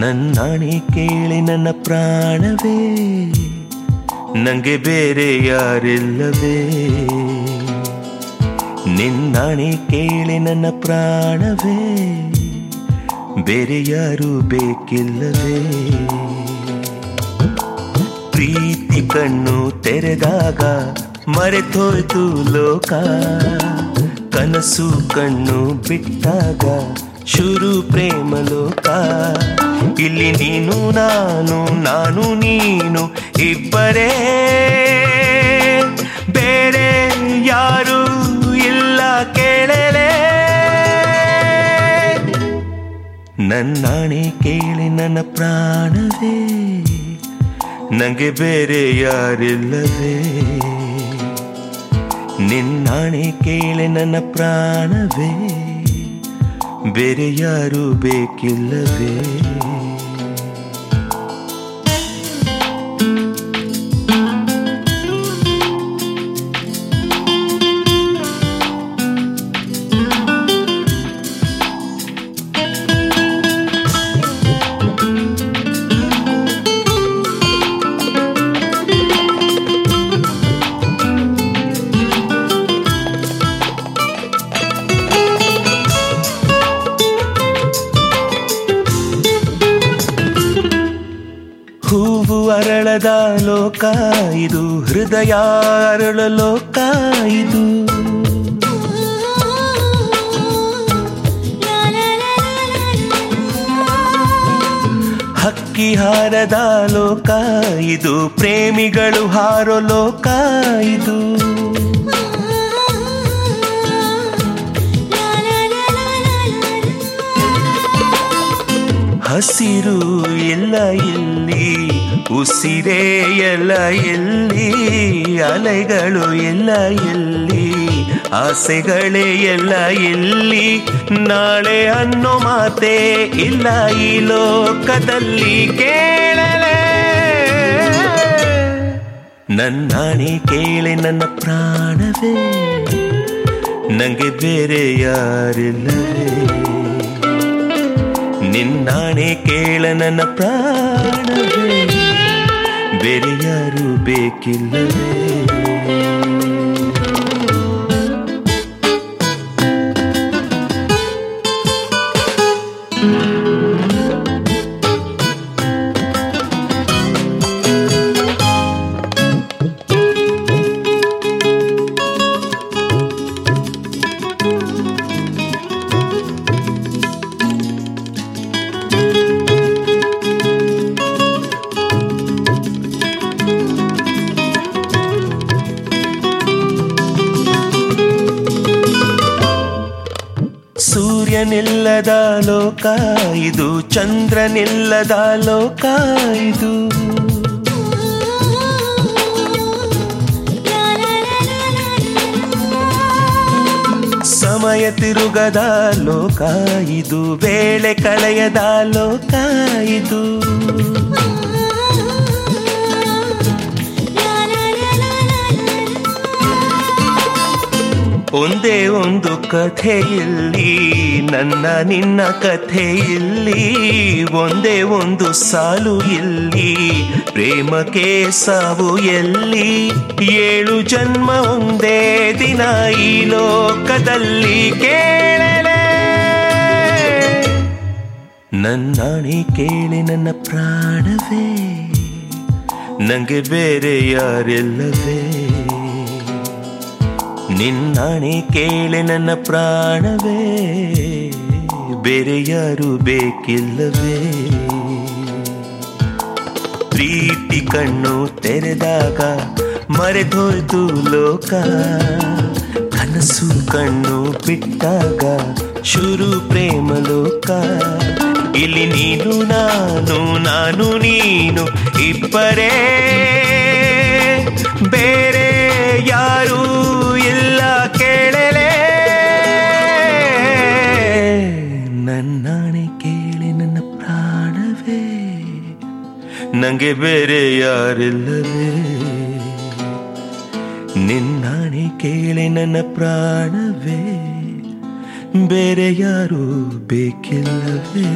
ನನ್ನಾಣೆ ಕೇಳಿ ನನ್ನ ಪ್ರಾಣವೇ, ನಂಗೆ ಬೇರೆ ಯಾರಿಲ್ಲವೇ. ನಿನ್ನಾಣೆ ಕೇಳಿ ನನ್ನ ಪ್ರಾಣವೇ, ಬೇರೆ ಯಾರು ಬೇಕಿಲ್ಲವೇ. ಪ್ರೀತಿ ಕಣ್ಣು ತೆರೆದಾಗ ಮರೆತೋಯ್ತು ಲೋಕ, ಕನಸು ಕಣ್ಣು ಬಿಟ್ಟಾಗ ಶುರು ಪ್ರೇಮ ಲೋಕ. ಇಲ್ಲಿ ನೀನು, ನಾನು ನಾನು, ನೀನು ಇಬ್ಬರೇ. ಬೇರೆ ಯಾರು ಇಲ್ಲ ಕೇಳಲೆ. ನನ್ನಾಣೆ ಕೇಳಿ ನನ್ನ ಪ್ರಾಣವೇ. ನನಗೆ ಬೇರೆ ಯಾರಿಲ್ಲವೇ. ನಿನ್ನಾಣೆ ಕೇಳಿ ನನ್ನ ಪ್ರಾಣವೇ. ಬೇರೆ ಯಾರು ಬೇಕಿಲ್ಲವೇ? ಅರಳದ ಲೋಕ ಇದು, ಹೃದಯ ಅರಳ ಲೋಕ ಇದು. ಹಕ್ಕಿ ಹಾರದ ಲೋಕ ಇದು, ಪ್ರೇಮಿಗಳು ಹಾರೋ ಲೋಕ ಇದು. ಹಸಿರು ಎಲ್ಲ ಎಲ್ಲಿ, ಉಸಿರೇ ಎಲ್ಲ ಎಲ್ಲಿ, ಅಲೆಗಳು ಎಲ್ಲ ಎಲ್ಲಿ, ಆಸೆಗಳೇ ಎಲ್ಲ ಎಲ್ಲಿ, ನಾಳೆ ಅನ್ನೋ ಮಾತೇ ಇಲ್ಲ ಈ ಲೋಕದಲ್ಲಿ ಕೇಳಲೇ. ನನ್ನಾಣೆ ಕೇಳೆ ನನ್ನ ಪ್ರಾಣವೇ, ನಂಗೆ ಬೇರೆ ಯಾರಿಲ್ಲವೇ. ನಿನ್ನಾಣೆ ಕೇಳ ನನ್ನ ಪ್ರಾಣವೇ. ಬೇರೆ ಯಾರು ಬೇಕಿಲ್ಲವೇ. ಸೂರ್ಯನಿಲ್ಲದ ಲೋಕ ಇದು ಚಂದ್ರನಿಲ್ಲದ ಲೋಕ ಇದು. ಸಮಯ ತಿರುಗದ ಲೋಕ ಇದು ವೇಳೆ ಕಳೆಯದ ಲೋಕ ಇದು. ಒಂದೇ ಒಂದು ಕಥೆ ಇಲ್ಲಿ ನನ್ನ ನಿನ್ನ ಕಥೆ ಇಲ್ಲಿ ಒಂದೇ ಒಂದು ಸಾಲು ಇಲ್ಲಿ ಪ್ರೇಮಕ್ಕೆ ಸಾವು ಎಲ್ಲಿ, ಏಳು ಜನ್ಮ ಒಂದೇ ದಿನ ಈ ಲೋಕದಲ್ಲಿ ಕೇಳಲೆ. ನನ್ನಾಣಿ ಕೇಳಿ ನನ್ನ ಪ್ರಾಣವೇ, ನಂಗೆ ಬೇರೆ ಯಾರಿಲ್ಲವೇ? ನಿನ್ನಾಣೆ ಕೇಳೆ ನನ್ನ ಪ್ರಾಣವೇ, ಬೇರೆ ಯಾರು ಬೇಕಿಲ್ಲವೇ. ಪ್ರೀತಿ ಕಣ್ಣು ತೆರೆದಾಗ ಮರೆದೋಯ್ತು ಲೋಕ, ಕನಸು ಕಣ್ಣು ಬಿಟ್ಟಾಗ ಶುರು ಪ್ರೇಮ ಲೋಕ. ಇಲ್ಲಿ ನೀನು, ನಾನು ನಾನು, ನೀನು ಇಬ್ಬರೇ, ಬೇರೆ ನಂಗೆ ಬೇರೆ ಯಾರಿಲ್ಲವೇ? ನಿನ್ನಾಣಿ ಕೇಳಿ ನನ್ನ ಪ್ರಾಣವೇ? ಬೇರೆ ಯಾರು ಬೇಕಿಲ್ಲವೇ?